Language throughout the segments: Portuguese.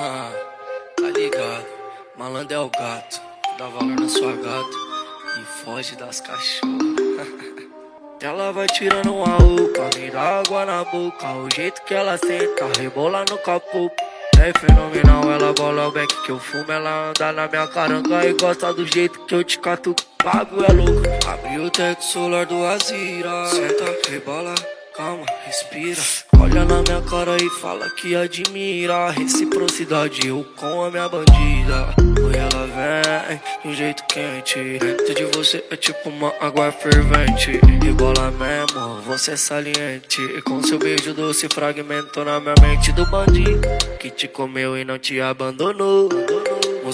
Ah, tá ligado? Malandro é o gato, dá valor na sua gata e foge das cachorras. ela vai tirando uma me dá água na boca. O jeito que ela senta, rebola no capô. É fenomenal, ela bola o back que eu fumo. Ela anda na minha caranga e gosta do jeito que eu te cato. Pago é louco. Abre o teto solar do Azira. Senta, rebola calma, respira. Olha na minha cara e fala que admira reciprocidade. Eu com a minha bandida. Oi, ela vem de um jeito quente. Dentro de você é tipo uma água fervente. E bola mesmo, você é saliente. E com seu beijo doce fragmentou na minha mente do bandido. Que te comeu e não te abandonou.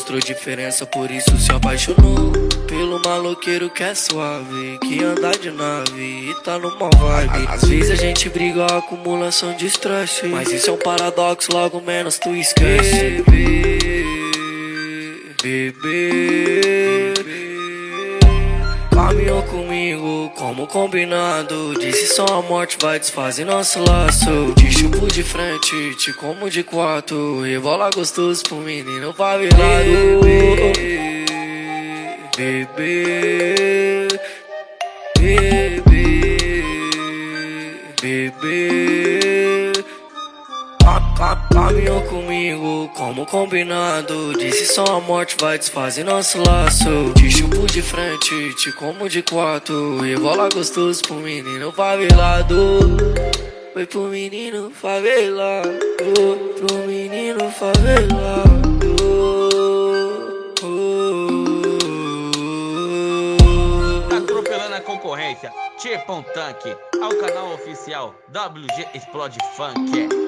Mostrou diferença, por isso se apaixonou. Pelo maloqueiro que é suave, que anda de nave e tá numa vibe. Às vezes a gente briga, acumulação de estresse. Mas isso é um paradoxo, logo menos tu esquece. Bebê, bebê. Caminhou comigo como combinado. Disse só a morte vai desfazer nosso laço. Te chupo de frente, te como de quatro. E bola gostoso pro menino favelado. Bebê bebê, bebê, bebê. Caminhou comigo como combinado. Disse só a morte vai desfazer nosso laço. Te chupo de frente, te como de quatro. E bola gostoso pro menino favelado. Foi pro menino favelado. Pro menino favelado. concorrência, Tipo um Tanque, ao canal oficial WG Explode Funk.